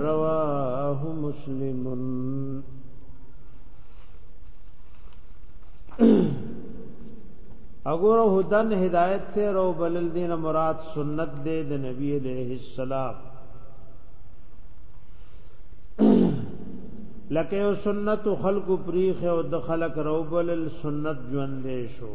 رواه مسلم اگر هدن هدایت ته رو بلل دین مراد سنت دے د نبی علیہ السلام لکه یو سنت خلق پریخ او د خلق روبل سنت ژوند شو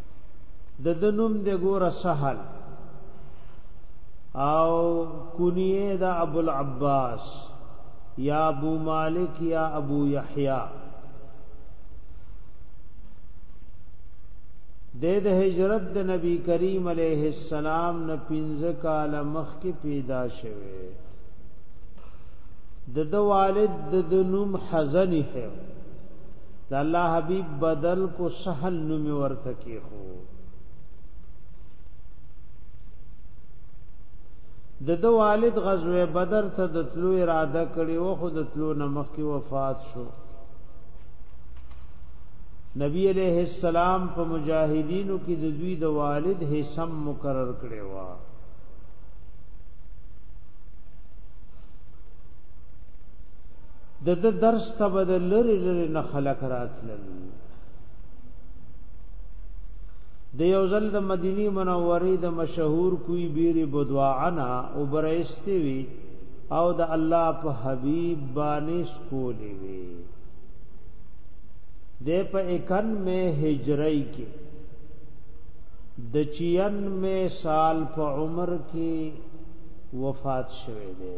د دنوم د ګور سهل او کنیه د ابو العباس یا ابو مالک یا ابو یحیی د د هجرت د نبی کریم علیه السلام نه پنځه کال مخکې پیدا شوه د د والد د نوم حزن هه د الله حبیب بدل کو سهل نوم ورته کې خو د د والد غزوه بدر ته د تلو اراده کړي او خود تلو نمخ کې وفات شو نبی علیہ السلام په مجاهدینو کې د دوی د والد حسم مقرر کړي وا د د درس ته به د لری لری نه خلق راتلل د یو ځل د مدینی منورې د مشهور کوی بیری بدواعنا او برایستی وی او د الله په حبیب باندې سکولې وی د په 91 هجری کې د 96 سال په عمر کې وفات شوه دی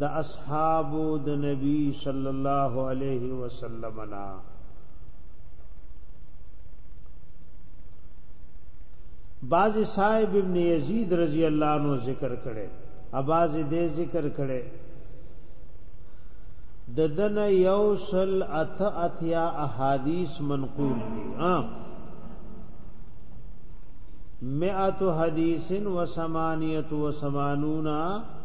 د اصحاب د نبی صلی الله علیه وسلم نا باز صاحب ابن یزید رضی الله عنه ذکر کړي اباز دې ذکر کړي د دن یوصل ات اتیا احادیث منقول دي ها مئات حدیث و ثمانیت و ثمانون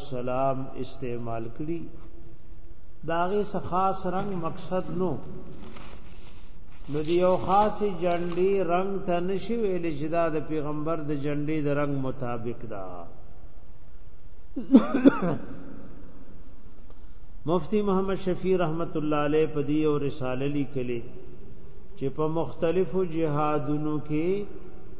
والسلام استعمال کړي داغه خاص رنگ مقصد نو نو دی یو خاص جنډي رنگ ته نشي ویل چې دا د پیغمبر د جنډي د رنگ مطابق دا مفتی محمد شفیع رحمت الله علیه په دی او رساله لیکلي چې په مختلفو جهادونو کې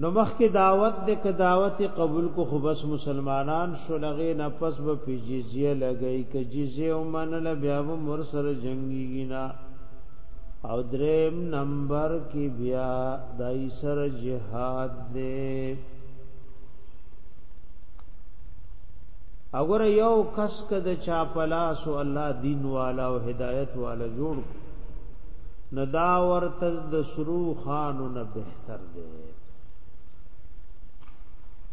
نو مخکې دعوت د ک دعوت قبول کو خو بس مسلمانان شو لغې نه پس به په جزیه لګی ک جزیه ومنل بیا به مر سره جنگیږي نه او دریم نمبر کې بیا دای سره جهاد دی اگر یو کس کد چا پلاس او الله دین والا او هدایت والا جوړ ندا ورته د سرو خانو نه به تر دې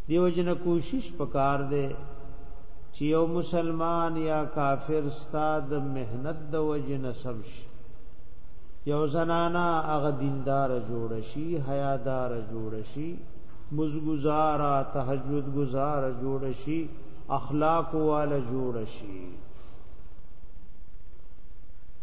دیو جن کوشش پکار دے چې یو مسلمان یا کافر ستاد مهنت د وجه نسب شي یو زنانا هغه دیندار جوړ شي حیادار جوړ شي مزګزارا تهجد گزار جوړ شي اخلاق والا جوړ شي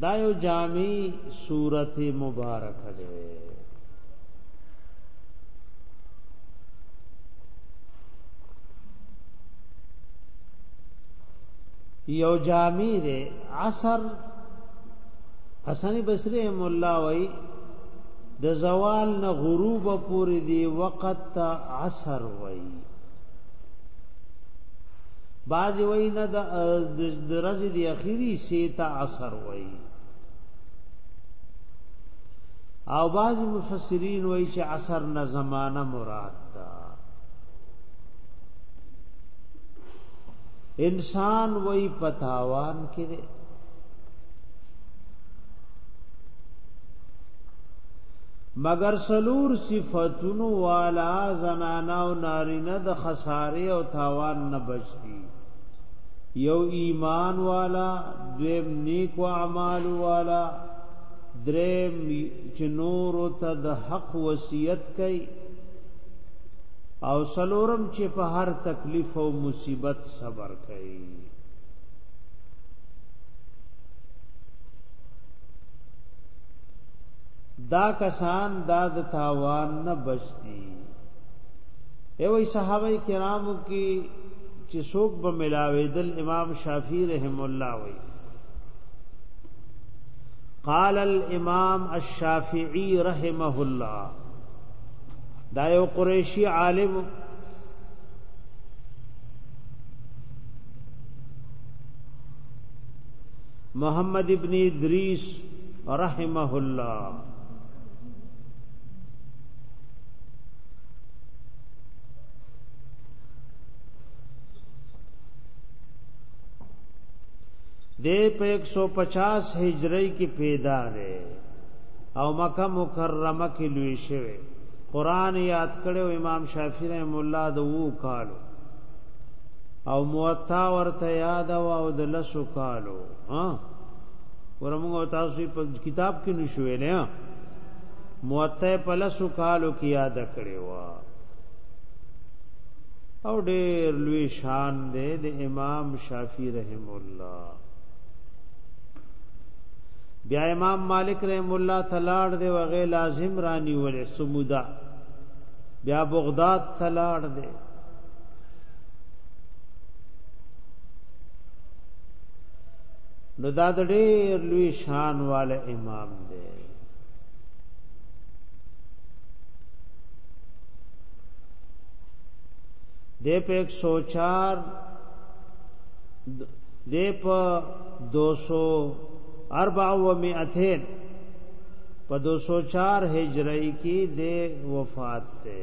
دا یو جامع صورت مبارک ده یو جامع ده عصر حسن بصری مولا وای د زوال نه غروب پورې دی وقت عصر وای باز وی نه د درز دی اخیری سیتا اثر وی او باز مفسرین وی چې اثر نه زمانہ مراد ده انسان وی پتاوان کې مگر سلور صفاتونو والا زنانا او نارینه د خساره او تاوان نه بچدي یو ایمان والا دویم نیک و اعمال والا دریم چې نور ته د حق وصیت کوي او سلورم چې په هر تکلیف او مصیبت صبر کوي دا کسان دا د تاوان نه بچ دي ایوې صحابه کرامو کې چې څوک به ملاویدل امام شافعی رحم الله وی قال الامام الشافعی رحمه الله دا یو قریشی عالم محمد ابن ادریس رحمه الله د په 150 هجری کې پیدا دی او مکه مکرمه کې لوی شوی قران یاد کړو امام شافعی رحم الله د وو کالو او موطا ورته یاد او د لسو کالو ها ورمغه تاسو په کتاب کې نشوي نه موطا په لسو کالو کې یاد کړی و او ډېر لوی شان دی د امام شافعي رحم الله بیا امام مالک رحم الله تلاړ دی وغه لازم رانی ولې سمودا بیا بغداد تلاړ دی نو دا د ډېر لوی شان والے امام دی د په 104 د په 204 په 204 هجری کې د وفات ته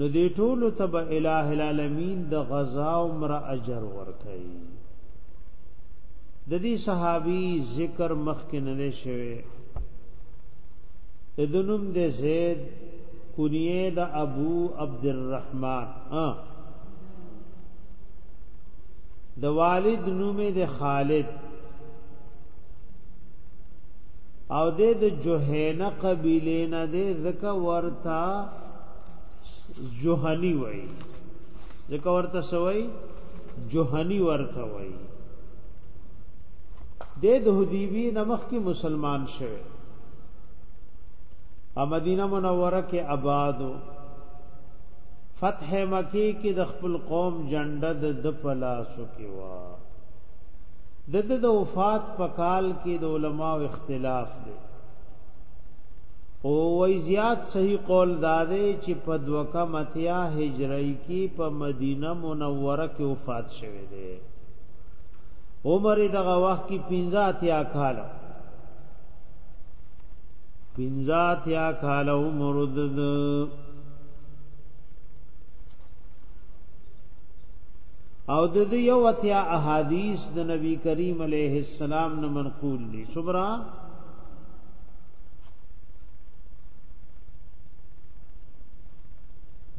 نو دی ټول تب الہ العالمین د غزا عمر اجر ورکي د دې صحابي ذکر مخکې نه شوی ادنم د زید کنیه د ابو عبد الرحمن ها د والد نوم د خالد او د د جوهینه قبیله نه د ذکا ورتا جوهنی وای ذکا ورتا سوی جوهنی ورتا وای د د حدیبی نمخ کی مسلمان شوه ا مدینه منوره کې آبادو فتح مکی کې د خپل قوم جنډه د پلاسو کې وا د د د وفات په کال کې د علماو اختلاف دی او وای زیات صحیح قول دا دی چې په دوکه متیا هجری کې په مدینه منوره کې وفات شوه دی عمر دغه وخت کې 15 اتیا کال 15 اتیا کال عمر د او د دې یو اتیا احادیث د نبی کریم علیه السلام نه منقول دي صبره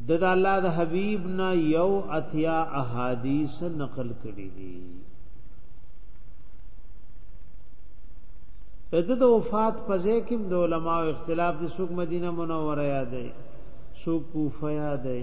د د الله د حبیب نه یو اتیا احادیث نقل کړي دي د د وفات په ځای کې د علماو اختلاف د سوق مدینه منوره یادې سوق کوفه یادې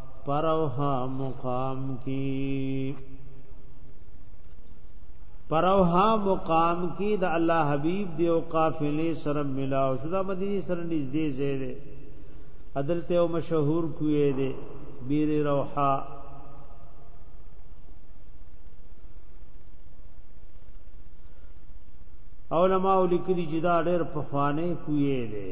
پروها مقام کی پروها مقام کی د الله حبیب دی او قافله سره ملاو شو د مدینه سره نږدې ځای دی عدل ته او مشهور کوی دی بیر روحا علماء لیکلي چې دا ډېر په خوانه کوی دی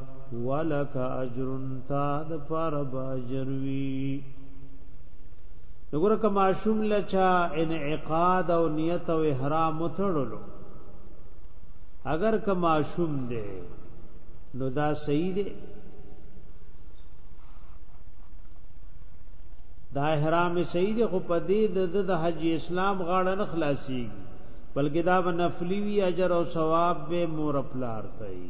ولک اجر تا د پار باجر وی وګوره کما شوم لچا انعقاد او نیت او احرام تړلو اگر کما شوم دې نو دا صحیح دی دا احرام صحیح دی خو په دې د حج اسلام غاړه نه خلاصيږي بلکې دا نفلی وی اجر او ثواب به مور خپل ارتای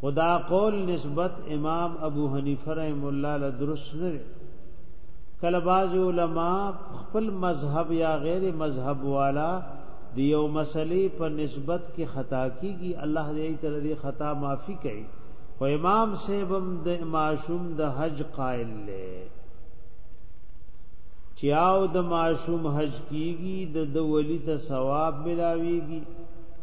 خدا قول نسبت امام ابو حنیفه رحم الله له درست نه کله باز علما خپل مذهب یا غیر مذهب والا د یو مسلې په نسبت کې خطا کیږي الله دې تر دې خطا معافي کوي خو امام سیبم د معشوم د حج قائل لې چیاو د معشوم حج کیږي د د ولی ته ثواب ملاويږي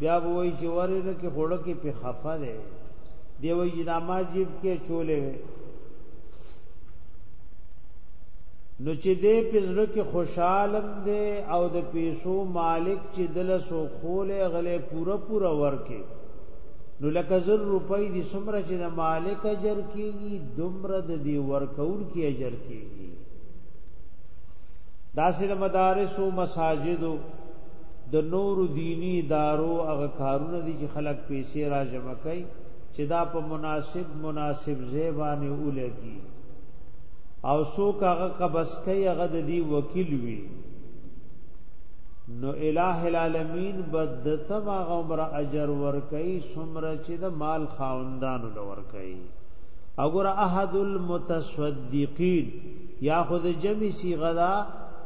بیا وای چې ورې نه کې خړه کې په خفه ده دی وای چې دا ما جیب کې چولې وې نو چې دې پزړه کې خوشحالم دې او د پیسو مالک چې دل سو خولې غلې پورا پورا ورکه نو لکه زر روپۍ دې سمره چې د مالک اجر کیږي دومره د دې ورکول کې اجر کیږي داسې د مدارس او مساجدو د نور دینی ادارو هغه کارونه دي چې خلک پیسې را جمع کوي چې دا په مناسب مناسب ځای باندې ولګي او څوک هغه قبض کوي هغه د دې وکیل وي نو الٰه العالمین بد تبا غمر اجر ور کوي سمره چې د مال خاوندانو لور کوي اگر احد المتصدقین یا خود جمع سی غدا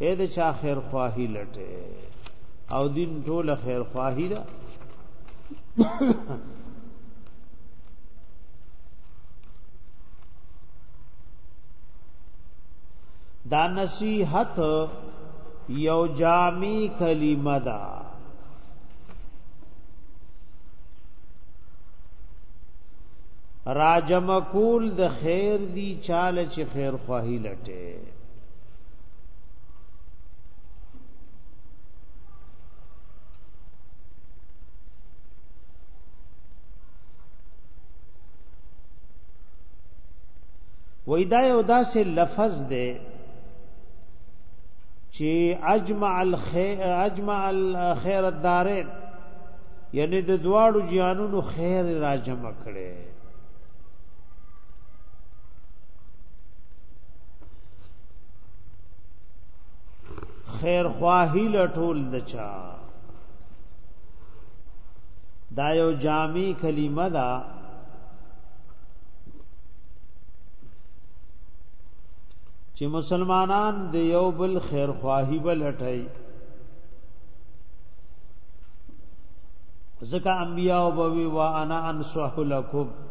اې د چا خیر خواهی لټه او دین ټول خیر خواهی ده دا نصیحت یو جامی کلمه ده راجم کول د خیر دی چاله چې خیر خواهی لټ وای دا یو داسې لفظ دی چې اجمع الخير اجمع الخير الدارين یعنی د دواړو جهانونو خیر را جمع کړي خیر خواهی لټول دچا دا یو جامع کلمه ده چې مسلمانان د یو بل خیر خواهی بلټي ځکه انبیاء وبوي وانا انصح لكم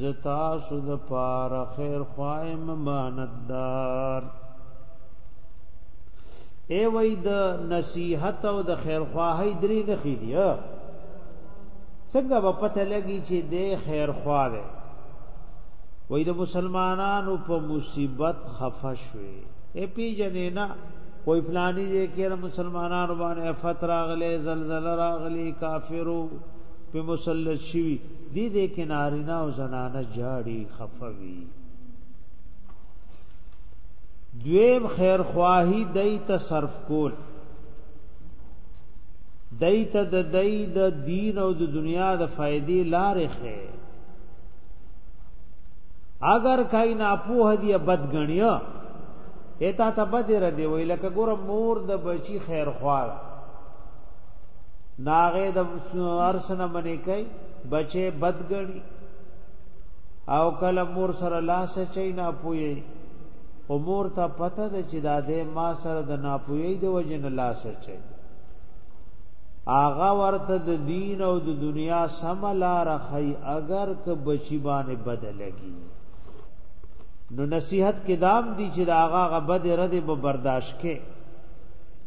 زتا سود پار خیر خوایم ماندار ای وای د نصیحت او د خیر خواهی درې نه خېدی څنګه په پته لګی چې د خیر خواه دی وای د مسلمانانو په مصیبت خفه شوی ای پیجنې نه کوئی فلانی دې کې مسلمانانو باندې فترا غلې زلزلہ راغلی کافرو په مسلط شوی دی دې کې نارینه او زنانه جاړي خفوي دویم خیر خواهی دای ته صرف کول دای ته د دای د دین او د دنیا د فائدې لارې خې اگر کای نه پوه دی بد غنیا اته ته بد ردی ویل ک ګور مور د بچی خیر خواه ناغه د ارسنه منی کوي بچي بدګني او کله مور سره لاس چي نه پوي او مور ته پته ده چې دا د ما سره د ناپوهي د وجه نه لاس چي آغا ورته د دین او د دنیا سم لار خي اگر که بچی باندې بدلږي نو نصیحت کې دام دي چې دا آغا غبد رد به برداشت کې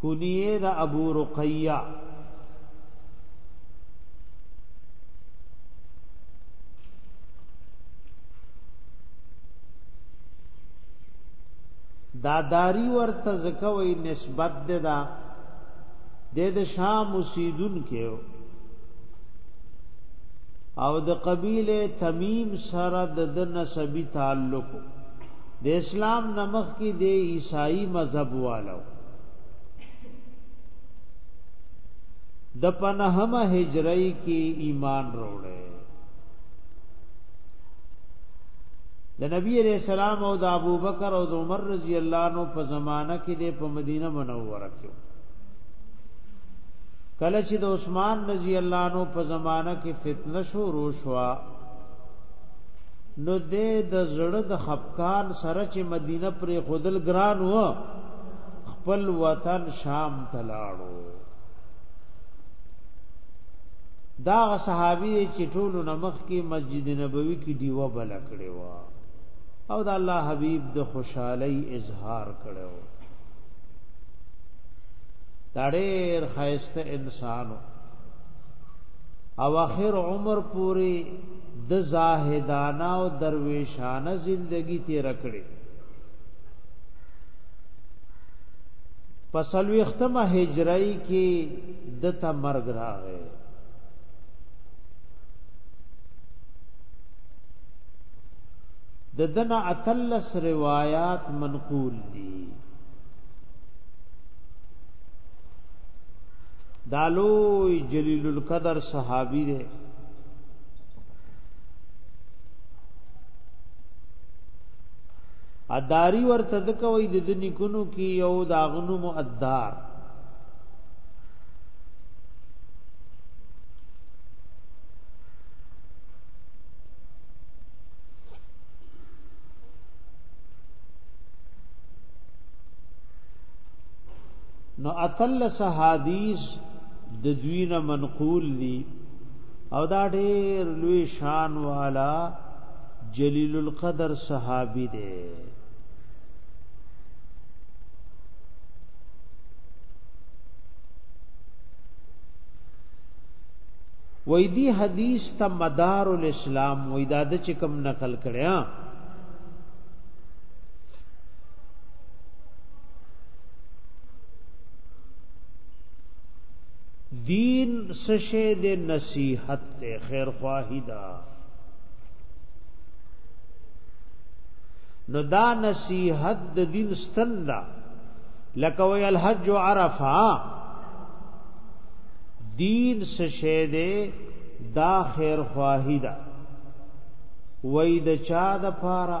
کنیه د ابو رقیه دا داری ورته زکوي نسبت ده دا د د شام اوسیدون کې او د قبیله تمیم سره د نسبی تعلق د اسلام نمخ کې د عیسائی مذهب والو د پنهمه هجری کې ایمان وروړي د نبی علیہ السلام او د ابوبکر او د عمر رضی الله عنه په زمانہ کې د په مدینه منوره کې کله چې د عثمان رضی الله عنه په زمانہ کې فتنه شو روشوا نو دې د زړه د خپکان سره چې مدینه پرې خودل ګران و خپل وطن شام ته لاړو دا صحابي چې ټول نمخ کې مسجد نبوي کې دیوه بل کړي و او دا الله حبيب د خوشحالي اظهار کړو دا ډېر خیسته انسانو او اخر عمر پوری د زاهدانه او درویشانه زندگی تیر کړي پسلوی ختمه هجری کې د تا مرګ راغی د دنا اتلس روایات منقول دي دالوی جلیل القدر صحابی دی اداری ورته د کوي د دنی کونو کې یو داغنو مؤدار نو اتل سحادیث د دوی نه منقول دي او دا ډیر لوی شان والا جلیل القدر صحابي دی وای دی حدیث ته مدار الاسلام وای دا د چې کوم نقل کړیا دین سشه د نصیحت ته خیر خواهی دا نو دا نصیحت د دین ستن دا لکه وی الحج عرفه دین سشه ده دا خیر خواهی دا وی د چا د پاره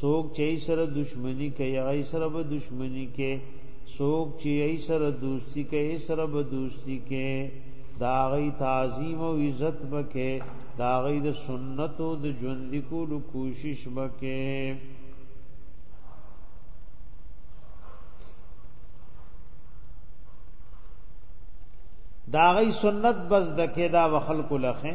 سوک چې ای سره دشمنی کوي هغه سره به دشمنی کې سوک چې ای سره دوستی کوي سره به دوستی کې دا غي تعظیم او عزت بکې دا غي د سنت او د ژوند کولو کوشش بکې دا غي سنت بس دکې دا وخل کو لخه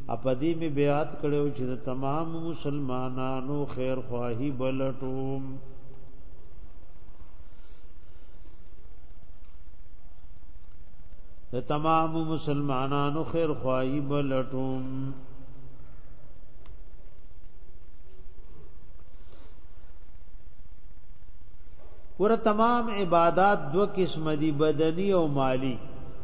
اپدی می بیعت کړو چې د تمام مسلمانانو خیر خواهی بلټوم د تمام مسلمانانو خیر خواهی بلټوم ور تمام عبادت دو قسم دی بدنی او مالی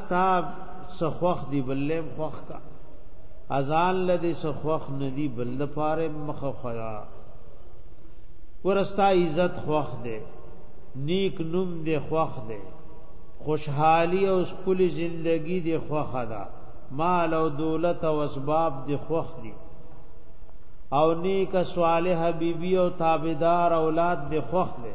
ستا سخوخ دی بلم خوخ کا ازان لدی سخوخ ندی بل لپاره مخ خیا ورستا عزت خوخ دی نیک نوم دی خوخ دی خوشحالی او خپل زندگی دی خوخ ده مال او دولت او اسباب دی خوخ دی او نیک صالح بیبی او تابعدار اولاد دی خوخ دی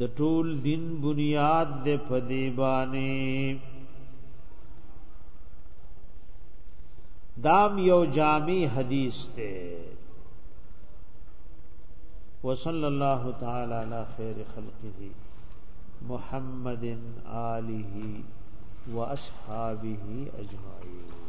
د ټول دین بنیاد د پدی باندې دام یو جامع حدیث ته وصلی الله تعالی علی خیر خلقه محمد آله و اصحابه اجمعین